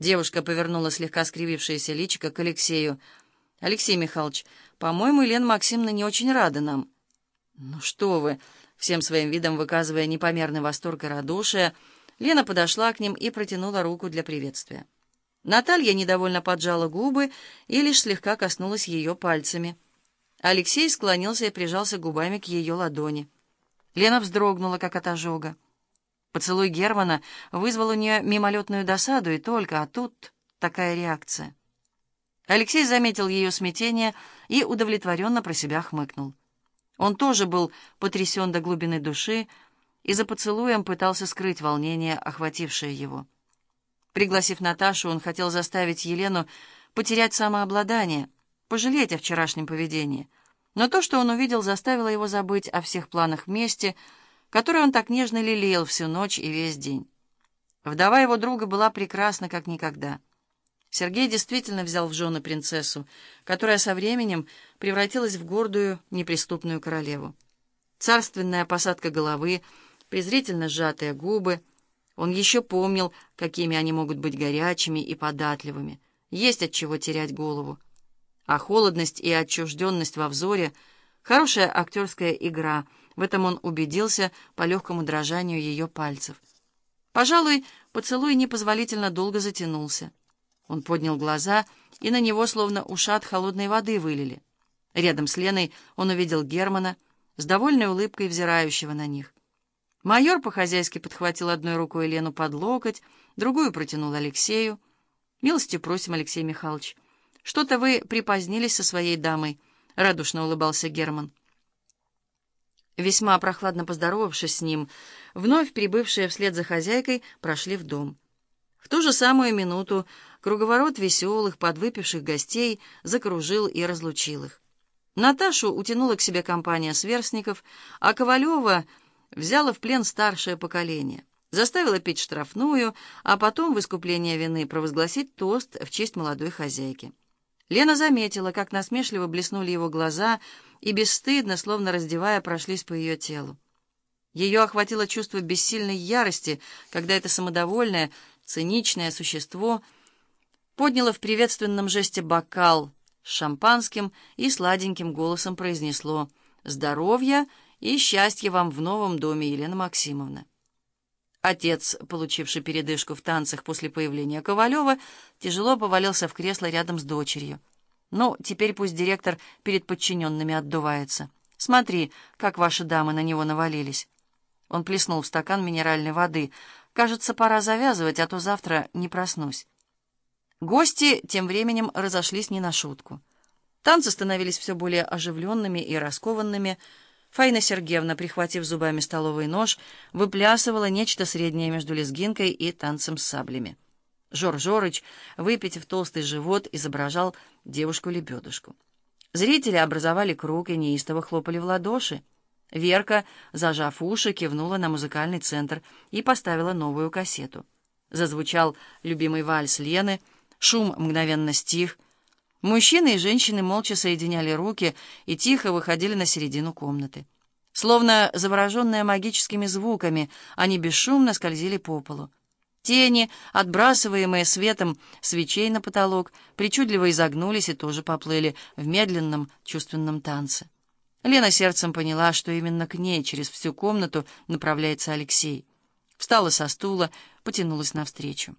Девушка повернула слегка скривившееся личико к Алексею. «Алексей Михайлович, по-моему, Елена Максимовна не очень рада нам». «Ну что вы!» Всем своим видом выказывая непомерный восторг и радушие, Лена подошла к ним и протянула руку для приветствия. Наталья недовольно поджала губы и лишь слегка коснулась ее пальцами. Алексей склонился и прижался губами к ее ладони. Лена вздрогнула, как от ожога. Поцелуй Германа вызвал у нее мимолетную досаду, и только, а тут такая реакция. Алексей заметил ее смятение и удовлетворенно про себя хмыкнул. Он тоже был потрясен до глубины души и за поцелуем пытался скрыть волнение, охватившее его. Пригласив Наташу, он хотел заставить Елену потерять самообладание, пожалеть о вчерашнем поведении. Но то, что он увидел, заставило его забыть о всех планах мести, которые он так нежно лелеял всю ночь и весь день. Вдова его друга была прекрасна, как никогда. Сергей действительно взял в жены принцессу, которая со временем превратилась в гордую, неприступную королеву. Царственная посадка головы, презрительно сжатые губы. Он еще помнил, какими они могут быть горячими и податливыми. Есть от чего терять голову. А холодность и отчужденность во взоре — хорошая актерская игра. В этом он убедился по легкому дрожанию ее пальцев. Пожалуй, поцелуй непозволительно долго затянулся. Он поднял глаза, и на него словно ушат холодной воды вылили. Рядом с Леной он увидел Германа, с довольной улыбкой взирающего на них. Майор по-хозяйски подхватил одной рукой Лену под локоть, другую протянул Алексею. «Милости просим, Алексей Михайлович. Что-то вы припозднились со своей дамой», — радушно улыбался Герман. Весьма прохладно поздоровавшись с ним, вновь прибывшие вслед за хозяйкой прошли в дом. В ту же самую минуту круговорот веселых, подвыпивших гостей закружил и разлучил их. Наташу утянула к себе компания сверстников, а Ковалева взяла в плен старшее поколение, заставила пить штрафную, а потом в искупление вины провозгласить тост в честь молодой хозяйки. Лена заметила, как насмешливо блеснули его глаза и бесстыдно, словно раздевая, прошлись по ее телу. Ее охватило чувство бессильной ярости, когда это самодовольное, циничное существо подняло в приветственном жесте бокал с шампанским и сладеньким голосом произнесло «Здоровья и счастья вам в новом доме, Елена Максимовна». Отец, получивший передышку в танцах после появления Ковалева, тяжело повалился в кресло рядом с дочерью. «Ну, теперь пусть директор перед подчиненными отдувается. Смотри, как ваши дамы на него навалились». Он плеснул в стакан минеральной воды — Кажется, пора завязывать, а то завтра не проснусь. Гости тем временем разошлись не на шутку. Танцы становились все более оживленными и раскованными. Фаина Сергеевна, прихватив зубами столовый нож, выплясывала нечто среднее между лезгинкой и танцем с саблями. Жор Жорыч, выпитив толстый живот, изображал девушку-лебедушку. Зрители образовали круг и неистово хлопали в ладоши. Верка, зажав уши, кивнула на музыкальный центр и поставила новую кассету. Зазвучал любимый вальс Лены, шум мгновенно стих. Мужчины и женщины молча соединяли руки и тихо выходили на середину комнаты. Словно завороженные магическими звуками, они бесшумно скользили по полу. Тени, отбрасываемые светом свечей на потолок, причудливо изогнулись и тоже поплыли в медленном чувственном танце. Лена сердцем поняла, что именно к ней через всю комнату направляется Алексей. Встала со стула, потянулась навстречу.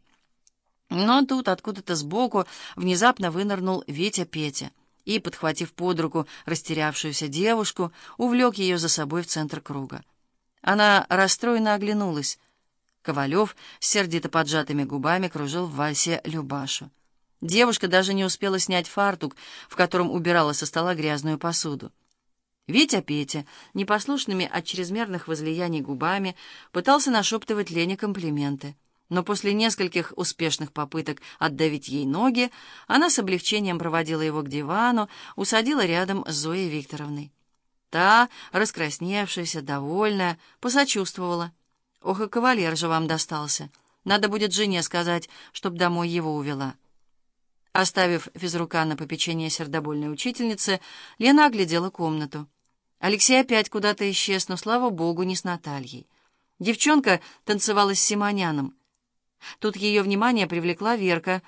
Но тут откуда-то сбоку внезапно вынырнул Ветя Петя и, подхватив под руку растерявшуюся девушку, увлек ее за собой в центр круга. Она расстроенно оглянулась. Ковалев с сердито поджатыми губами кружил в вальсе Любашу. Девушка даже не успела снять фартук, в котором убирала со стола грязную посуду. Витя Петя, непослушными от чрезмерных возлияний губами, пытался нашептывать Лене комплименты. Но после нескольких успешных попыток отдавить ей ноги, она с облегчением проводила его к дивану, усадила рядом с Зоей Викторовной. Та, раскрасневшаяся, довольная, посочувствовала. «Ох, и кавалер же вам достался. Надо будет жене сказать, чтоб домой его увела». Оставив физрука на попечение сердобольной учительницы, Лена оглядела комнату. Алексей опять куда-то исчез, но, слава богу, не с Натальей. Девчонка танцевала с Симоняном. Тут ее внимание привлекла Верка,